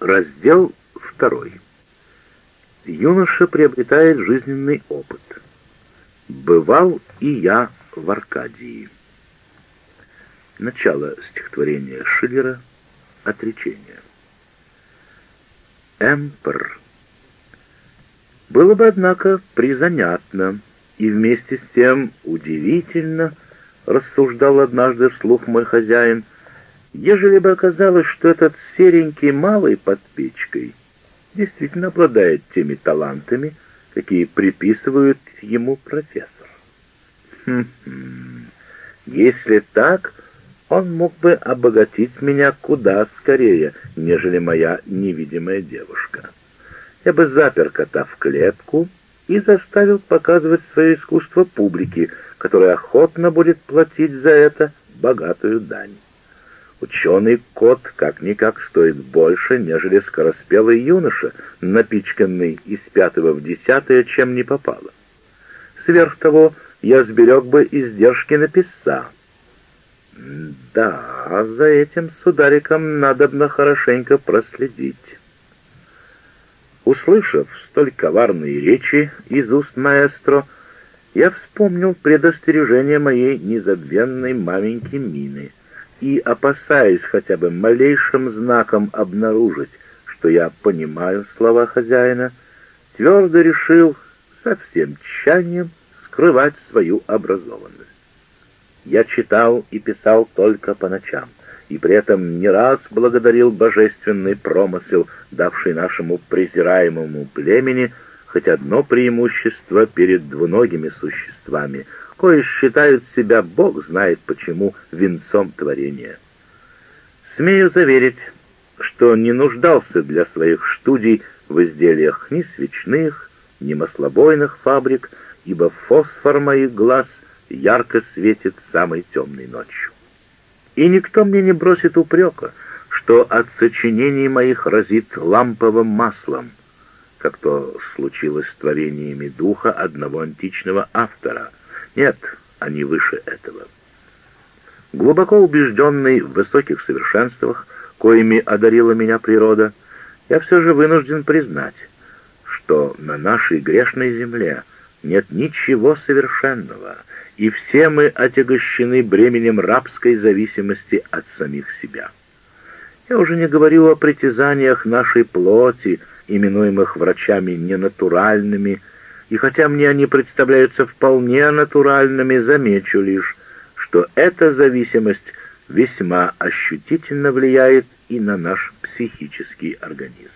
Раздел второй. Юноша приобретает жизненный опыт. Бывал и я в Аркадии. Начало стихотворения Шиллера «Отречение». Эмпер. Было бы, однако, призанятно и вместе с тем удивительно, рассуждал однажды вслух мой хозяин, ежели бы оказалось, что этот серенький малый под печкой действительно обладает теми талантами, какие приписывают ему профессор. Хм-хм. Если так, он мог бы обогатить меня куда скорее, нежели моя невидимая девушка. Я бы запер кота в клетку и заставил показывать свое искусство публике, которая охотно будет платить за это богатую дань. Ученый кот как-никак стоит больше, нежели скороспелый юноша, напичканный из пятого в десятое, чем не попало. Сверх того, я сберег бы издержки на писца. Да, за этим судариком надобно хорошенько проследить. Услышав столь коварные речи из уст маэстро, я вспомнил предостережение моей незабвенной маменьки Мины и, опасаясь хотя бы малейшим знаком обнаружить, что я понимаю слова хозяина, твердо решил со всем тщанием скрывать свою образованность. Я читал и писал только по ночам, и при этом не раз благодарил божественный промысел, давший нашему презираемому племени хоть одно преимущество перед двуногими существами, кое считают себя, Бог знает почему, венцом творения. Смею заверить, что не нуждался для своих студий в изделиях ни свечных, ни маслобойных фабрик, ибо фосфор моих глаз ярко светит самой темной ночью. И никто мне не бросит упрека, что от сочинений моих разит ламповым маслом, как то случилось с творениями духа одного античного автора. Нет, они выше этого. Глубоко убежденный в высоких совершенствах, коими одарила меня природа, я все же вынужден признать, что на нашей грешной земле — нет ничего совершенного, и все мы отягощены бременем рабской зависимости от самих себя. Я уже не говорю о притязаниях нашей плоти, именуемых врачами ненатуральными, и хотя мне они представляются вполне натуральными, замечу лишь, что эта зависимость весьма ощутительно влияет и на наш психический организм.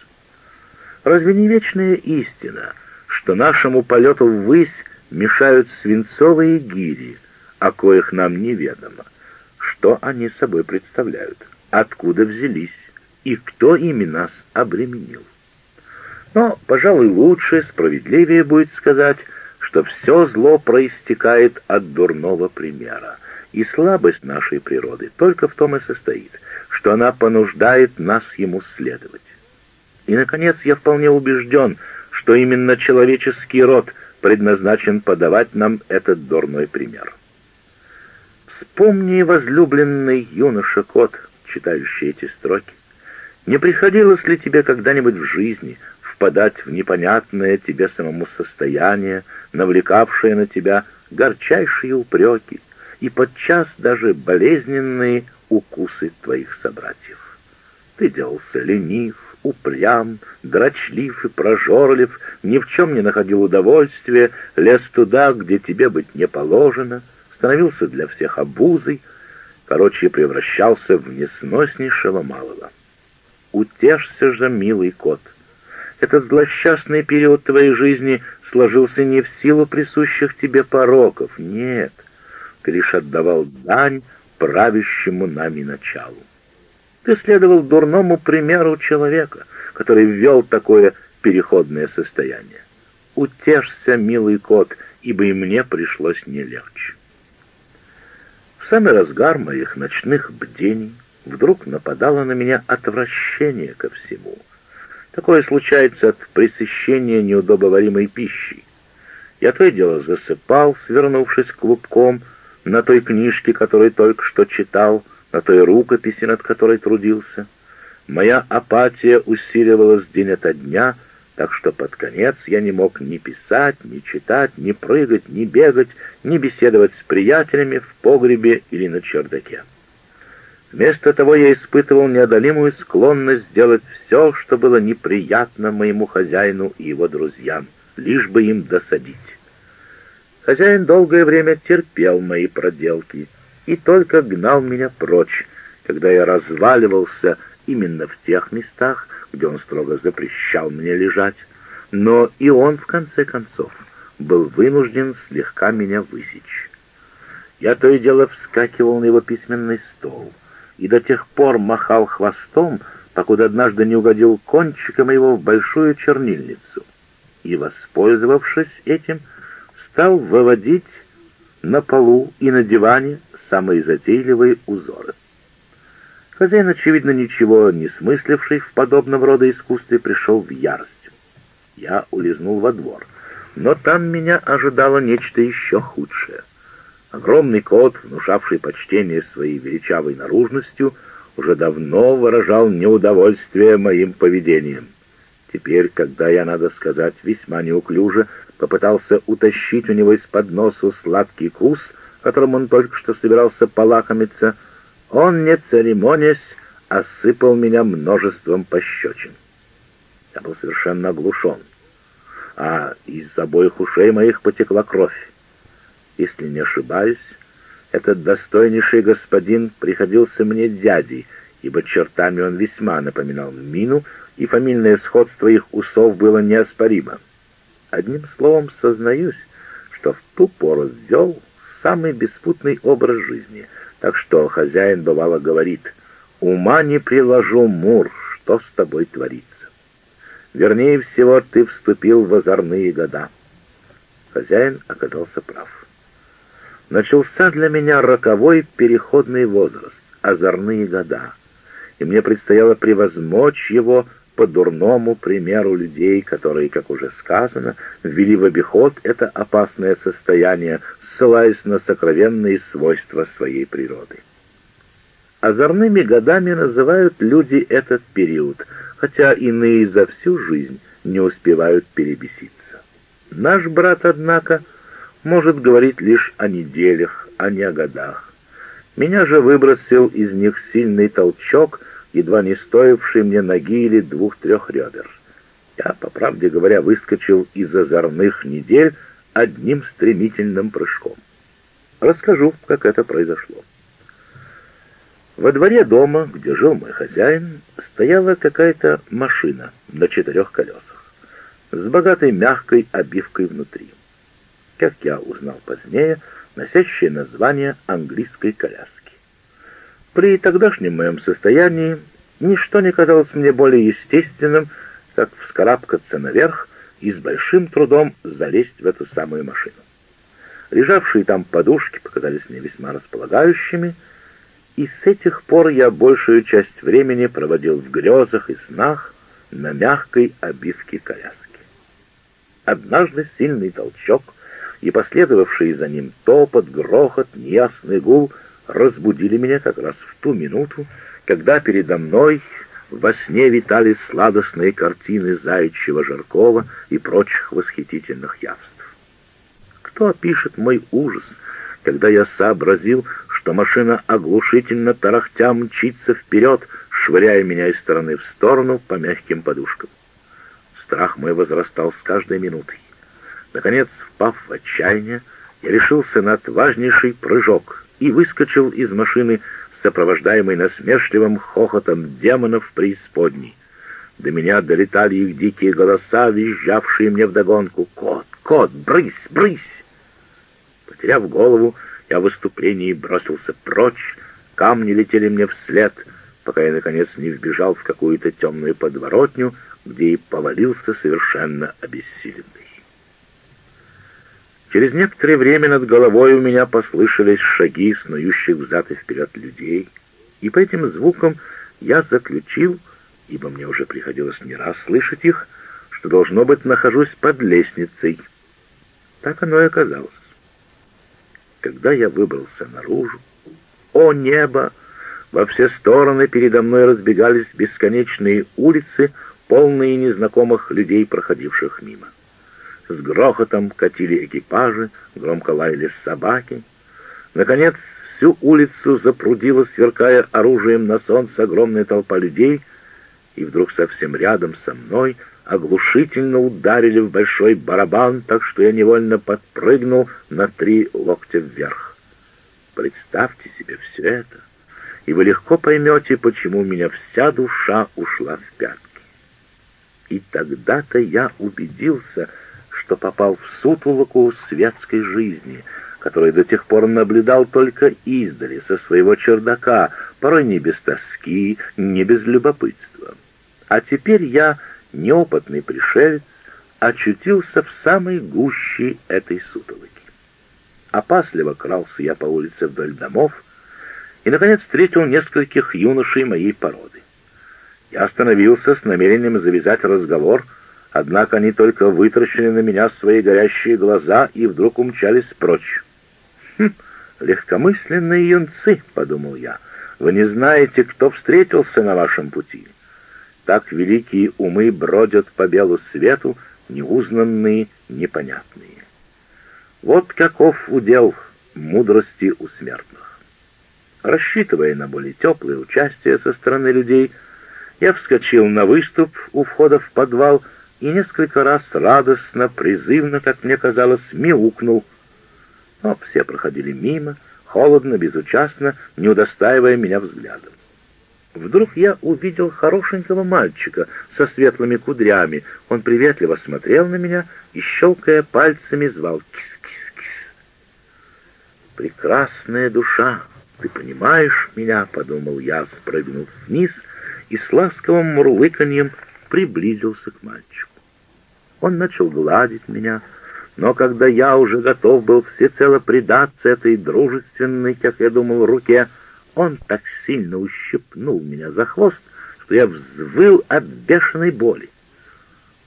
Разве не вечная истина — что нашему полету ввысь мешают свинцовые гири, о коих нам неведомо. Что они собой представляют, откуда взялись и кто ими нас обременил. Но, пожалуй, лучше, справедливее будет сказать, что все зло проистекает от дурного примера, и слабость нашей природы только в том и состоит, что она понуждает нас ему следовать. И, наконец, я вполне убежден, что именно человеческий род предназначен подавать нам этот дурной пример. Вспомни, возлюбленный юноша кот, читающий эти строки, не приходилось ли тебе когда-нибудь в жизни впадать в непонятное тебе самому состояние, навлекавшее на тебя горчайшие упреки и подчас даже болезненные укусы твоих собратьев? Ты делался ленив, упрям, дрочлив и прожорлив, ни в чем не находил удовольствия, лез туда, где тебе быть не положено, становился для всех обузой, короче, превращался в несноснейшего малого. Утешься же, милый кот. Этот злосчастный период твоей жизни сложился не в силу присущих тебе пороков, нет, ты лишь отдавал дань правящему нами началу. Ты следовал дурному примеру человека, который ввел такое переходное состояние. Утешься, милый кот, ибо и мне пришлось не легче. В самый разгар моих ночных бдений вдруг нападало на меня отвращение ко всему. Такое случается от пресыщения неудобоваримой пищей. Я то и дело засыпал, свернувшись клубком на той книжке, которую только что читал, на той рукописи, над которой трудился. Моя апатия усиливалась день ото дня, так что под конец я не мог ни писать, ни читать, ни прыгать, ни бегать, ни беседовать с приятелями в погребе или на чердаке. Вместо того я испытывал неодолимую склонность сделать все, что было неприятно моему хозяину и его друзьям, лишь бы им досадить. Хозяин долгое время терпел мои проделки и только гнал меня прочь, когда я разваливался именно в тех местах, где он строго запрещал мне лежать, но и он, в конце концов, был вынужден слегка меня высечь. Я то и дело вскакивал на его письменный стол и до тех пор махал хвостом, покуда однажды не угодил кончиком его в большую чернильницу, и, воспользовавшись этим, стал выводить на полу и на диване самые затейливые узоры. Хозяин, очевидно, ничего не смысливший в подобного рода искусстве, пришел в ярость. Я улизнул во двор, но там меня ожидало нечто еще худшее. Огромный кот, внушавший почтение своей величавой наружностью, уже давно выражал неудовольствие моим поведением. Теперь, когда я, надо сказать, весьма неуклюже попытался утащить у него из-под носу сладкий кус, которым он только что собирался полакомиться, он, не церемонясь, осыпал меня множеством пощечин. Я был совершенно оглушен, а из обоих ушей моих потекла кровь. Если не ошибаюсь, этот достойнейший господин приходился мне дядей, ибо чертами он весьма напоминал Мину, и фамильное сходство их усов было неоспоримо. Одним словом, сознаюсь, что в ту пору вел самый беспутный образ жизни, так что хозяин бывало говорит «Ума не приложу, Мур, что с тобой творится?» Вернее всего, ты вступил в озорные года. Хозяин оказался прав. Начался для меня роковой переходный возраст, озорные года, и мне предстояло превозмочь его по дурному примеру людей, которые, как уже сказано, ввели в обиход это опасное состояние, ссылаясь на сокровенные свойства своей природы. Озорными годами называют люди этот период, хотя иные за всю жизнь не успевают перебеситься. Наш брат, однако, может говорить лишь о неделях, а не о годах. Меня же выбросил из них сильный толчок — едва не стоивший мне ноги или двух-трех ребер. Я, по правде говоря, выскочил из озорных недель одним стремительным прыжком. Расскажу, как это произошло. Во дворе дома, где жил мой хозяин, стояла какая-то машина на четырех колесах с богатой мягкой обивкой внутри. Как я узнал позднее, носящее название английской коляски. При тогдашнем моем состоянии ничто не казалось мне более естественным, как вскарабкаться наверх и с большим трудом залезть в эту самую машину. Лежавшие там подушки показались мне весьма располагающими, и с этих пор я большую часть времени проводил в грезах и снах на мягкой обивке коляски. Однажды сильный толчок и последовавший за ним топот, грохот, неясный гул — разбудили меня как раз в ту минуту, когда передо мной во сне витали сладостные картины заячьего Жаркова и прочих восхитительных явств. Кто опишет мой ужас, когда я сообразил, что машина оглушительно тарахтя мчится вперед, швыряя меня из стороны в сторону по мягким подушкам. Страх мой возрастал с каждой минутой. Наконец, впав в отчаяние, я решился на отважнейший прыжок и выскочил из машины, сопровождаемый насмешливым хохотом демонов преисподней. До меня долетали их дикие голоса, визжавшие мне вдогонку. «Кот! Кот! Брысь! Брысь!» Потеряв голову, я в выступлении бросился прочь, камни летели мне вслед, пока я, наконец, не вбежал в какую-то темную подворотню, где и повалился совершенно обессиленный. Через некоторое время над головой у меня послышались шаги снующих взад и вперед людей, и по этим звукам я заключил, ибо мне уже приходилось не раз слышать их, что, должно быть, нахожусь под лестницей. Так оно и оказалось. Когда я выбрался наружу, о небо! Во все стороны передо мной разбегались бесконечные улицы, полные незнакомых людей, проходивших мимо. С грохотом катили экипажи, громко лаяли собаки. Наконец, всю улицу запрудила, сверкая оружием на солнце, огромная толпа людей, и вдруг совсем рядом со мной оглушительно ударили в большой барабан, так что я невольно подпрыгнул на три локтя вверх. Представьте себе все это, и вы легко поймете, почему у меня вся душа ушла в пятки. И тогда-то я убедился, что попал в сутулоку светской жизни, которую до тех пор наблюдал только издали, со своего чердака, порой не без тоски, не без любопытства. А теперь я, неопытный пришелец, очутился в самой гуще этой сутолоки. Опасливо крался я по улице вдоль домов и, наконец, встретил нескольких юношей моей породы. Я остановился с намерением завязать разговор, однако они только вытаращили на меня свои горящие глаза и вдруг умчались прочь. «Хм, легкомысленные юнцы», — подумал я, — «вы не знаете, кто встретился на вашем пути». Так великие умы бродят по белу свету, неузнанные, непонятные. Вот каков удел мудрости у смертных. Рассчитывая на более теплое участие со стороны людей, я вскочил на выступ у входа в подвал и несколько раз радостно, призывно, как мне казалось, мяукнул. Но все проходили мимо, холодно, безучастно, не удостаивая меня взглядом. Вдруг я увидел хорошенького мальчика со светлыми кудрями. Он приветливо смотрел на меня и, щелкая пальцами, звал «Кис-кис-кис». «Прекрасная душа, ты понимаешь меня?» — подумал я, спрыгнув вниз и с ласковым мурлыканьем приблизился к мальчику. Он начал гладить меня, но когда я уже готов был всецело предаться этой дружественной, как я думал, руке, — он так сильно ущипнул меня за хвост, что я взвыл от бешеной боли.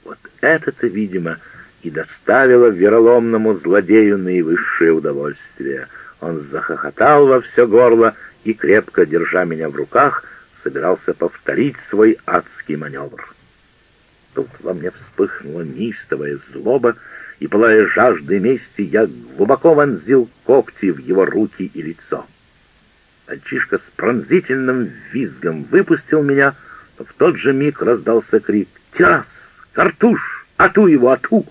Вот это-то, видимо, и доставило вероломному злодею наивысшее удовольствие. Он захохотал во все горло и, крепко держа меня в руках, собирался повторить свой адский маневр. Тут во мне вспыхнула неистовая злоба, и, пылая жаждой мести, я глубоко вонзил когти в его руки и лицо. Мальчишка с пронзительным визгом выпустил меня, но в тот же миг раздался крик «Тяс! Картуш! Ату его! Ату!»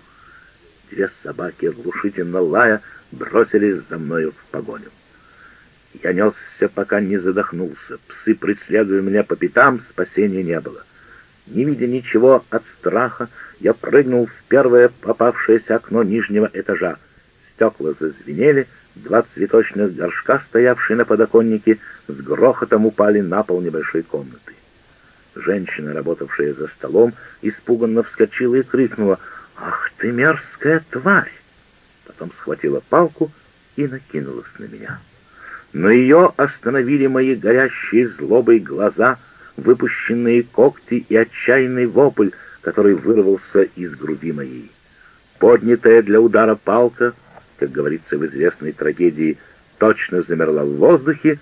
Две собаки, оглушительно лая, бросились за мною в погоню. Я несся, пока не задохнулся. Псы, преследуя меня по пятам, спасения не было. Не видя ничего от страха, я прыгнул в первое попавшееся окно нижнего этажа. Стекла зазвенели, Два цветочных горшка, стоявшие на подоконнике, с грохотом упали на пол небольшой комнаты. Женщина, работавшая за столом, испуганно вскочила и крикнула «Ах ты мерзкая тварь!» Потом схватила палку и накинулась на меня. Но ее остановили мои горящие злобой глаза, выпущенные когти и отчаянный вопль, который вырвался из груди моей. Поднятая для удара палка как говорится в известной трагедии, точно замерла в воздухе,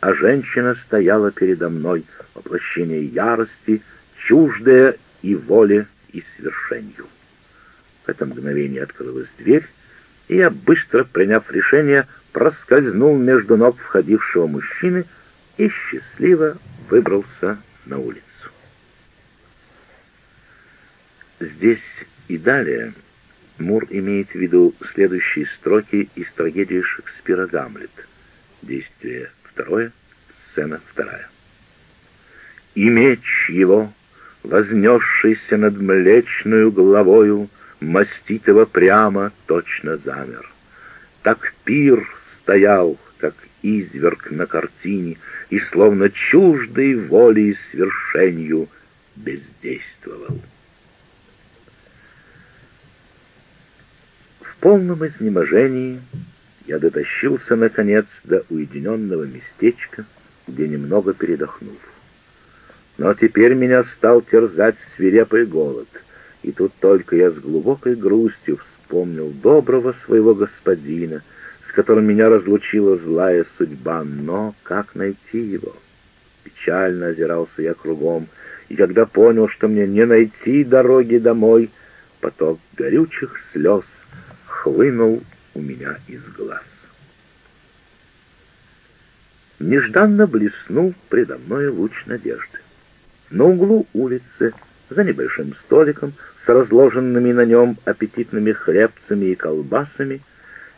а женщина стояла передо мной, воплощение ярости, чуждая и воле, и свершению. В это мгновение открылась дверь, и я, быстро приняв решение, проскользнул между ног входившего мужчины и счастливо выбрался на улицу. Здесь и далее Мур имеет в виду следующие строки из трагедии Шекспира «Гамлет». Действие второе, сцена вторая. «И меч его, вознесшийся над млечную головою, маститого прямо точно замер. Так пир стоял, как изверг на картине, и словно чуждой волей свершенью бездействовал. полном изнеможении я дотащился, наконец, до уединенного местечка, где немного передохнул. Но теперь меня стал терзать свирепый голод, и тут только я с глубокой грустью вспомнил доброго своего господина, которым меня разлучила злая судьба, но как найти его? Печально озирался я кругом, и когда понял, что мне не найти дороги домой, поток горючих слез хлынул у меня из глаз. Нежданно блеснул предо мной луч надежды. На углу улицы, за небольшим столиком, с разложенными на нем аппетитными хлебцами и колбасами,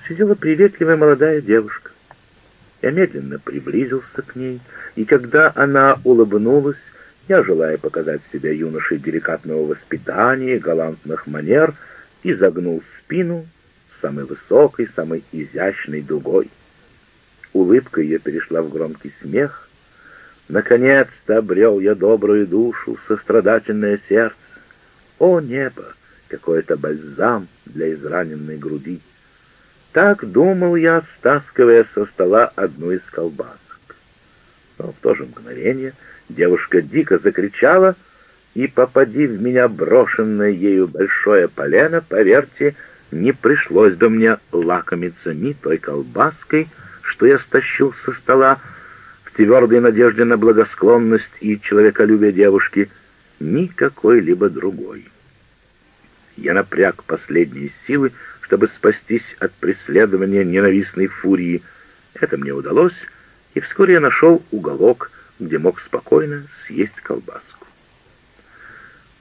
сидела приветливая молодая девушка. Я медленно приблизился к ней, и когда она улыбнулась, я, желая показать себя юношей деликатного воспитания, галантных манер, изогнул спину самой высокой, самой изящной дугой. Улыбка ее перешла в громкий смех. Наконец-то обрел я добрую душу, сострадательное сердце. О, небо! Какой-то бальзам для израненной груди. Так думал я, стаскивая со стола одну из колбасок. Но в то же мгновение девушка дико закричала, и, попади в меня брошенное ею большое полено, поверьте, не пришлось бы мне лакомиться ни той колбаской, что я стащил со стола, в твердой надежде на благосклонность и человеколюбие девушки, ни какой-либо другой. Я напряг последние силы, чтобы спастись от преследования ненавистной фурии. Это мне удалось, и вскоре я нашел уголок, где мог спокойно съесть колбаску.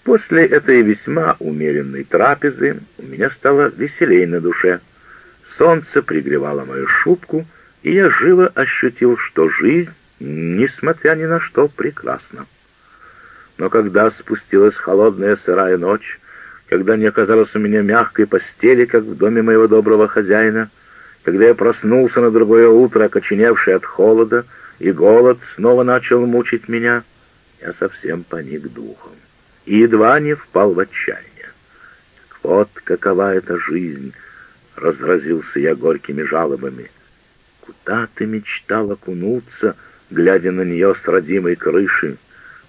После этой весьма умеренной трапезы у меня стало веселей на душе. Солнце пригревало мою шубку, и я живо ощутил, что жизнь, несмотря ни на что, прекрасна. Но когда спустилась холодная сырая ночь, когда не оказалось у меня мягкой постели, как в доме моего доброго хозяина, когда я проснулся на другое утро, окоченевший от холода, и голод снова начал мучить меня, я совсем поник духом и едва не впал в отчаяние. Вот какова эта жизнь, — разразился я горькими жалобами. Куда ты мечтал окунуться, глядя на нее с родимой крыши?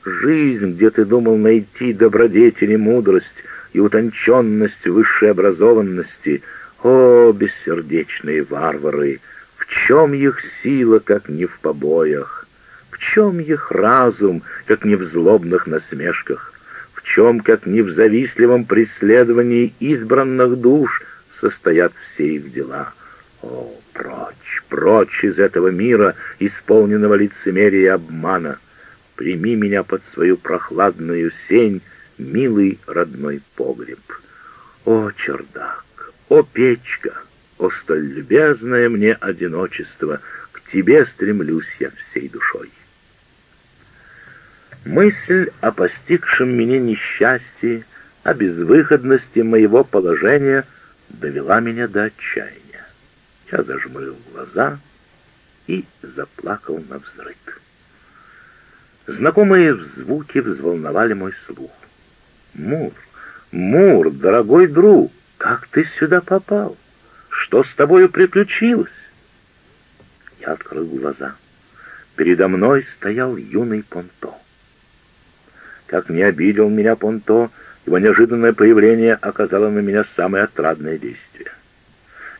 Жизнь, где ты думал найти добродетель и мудрость, и утонченность высшей образованности. О, бессердечные варвары! В чем их сила, как не в побоях? В чем их разум, как не в злобных насмешках? В чем, как не в завистливом преследовании избранных душ, состоят все их дела? О, прочь, прочь из этого мира, исполненного лицемерия и обмана! Прими меня под свою прохладную сень, милый родной погреб. О, чердак, о, печка, о, столь любезное мне одиночество, к тебе стремлюсь я всей душой. Мысль о постигшем меня несчастье, о безвыходности моего положения довела меня до отчаяния. Я зажмурил глаза и заплакал на взрыв. Знакомые звуки взволновали мой слух. Мур, Мур, дорогой друг, как ты сюда попал? Что с тобою приключилось? Я открыл глаза. Передо мной стоял юный Понто. Как не обидел меня Понто, его неожиданное появление оказало на меня самое отрадное действие.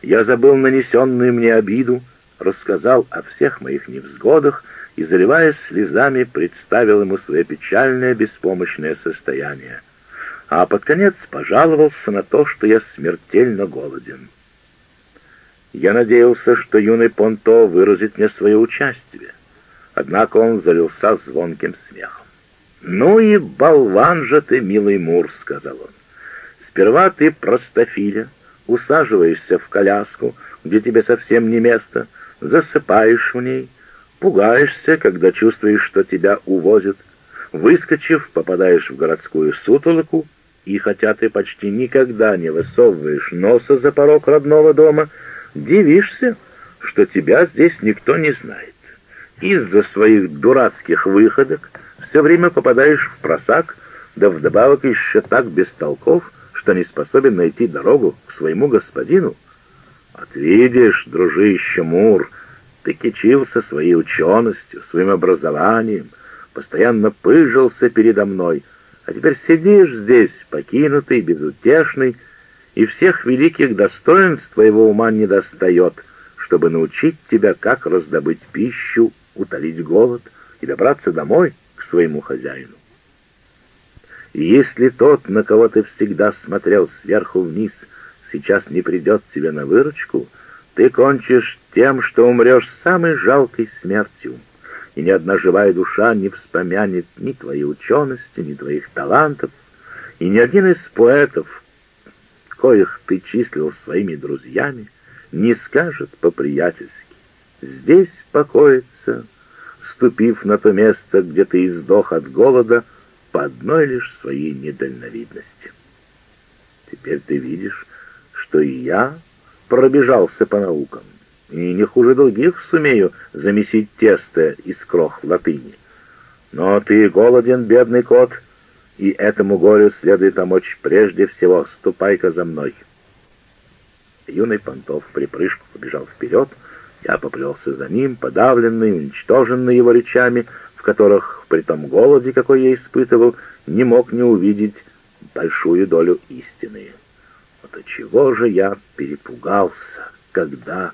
Я забыл нанесенную мне обиду, рассказал о всех моих невзгодах и, заливаясь слезами, представил ему свое печальное беспомощное состояние а под конец пожаловался на то, что я смертельно голоден. Я надеялся, что юный Понто выразит мне свое участие, однако он залился звонким смехом. «Ну и болван же ты, милый Мур», — сказал он. «Сперва ты простофиля, усаживаешься в коляску, где тебе совсем не место, засыпаешь в ней, пугаешься, когда чувствуешь, что тебя увозят, выскочив, попадаешь в городскую сутолоку и хотя ты почти никогда не высовываешь носа за порог родного дома, дивишься, что тебя здесь никто не знает. Из-за своих дурацких выходок все время попадаешь в просак, да вдобавок еще так без толков, что не способен найти дорогу к своему господину. Вот видишь, дружище Мур, ты кичился своей ученостью, своим образованием, постоянно пыжился передо мной — а теперь сидишь здесь, покинутый, безутешный, и всех великих достоинств твоего ума не достает, чтобы научить тебя, как раздобыть пищу, утолить голод, и добраться домой к своему хозяину. И если тот, на кого ты всегда смотрел сверху вниз, сейчас не придет тебе на выручку, ты кончишь тем, что умрешь самой жалкой смертью, и ни одна живая душа не вспомянет ни твоей учености, ни твоих талантов, и ни один из поэтов, коих ты числил своими друзьями, не скажет по-приятельски «Здесь покоится», ступив на то место, где ты издох от голода, по одной лишь своей недальновидности. Теперь ты видишь, что и я пробежался по наукам, и не хуже других сумею замесить тесто из крох латыни. Но ты голоден, бедный кот, и этому горю следует помочь прежде всего. Ступай-ка за мной. Юный понтов в припрыжку побежал вперед, я поплелся за ним, подавленный, уничтоженный его речами, в которых, при том голоде, какой я испытывал, не мог не увидеть большую долю истины. Вот чего же я перепугался, когда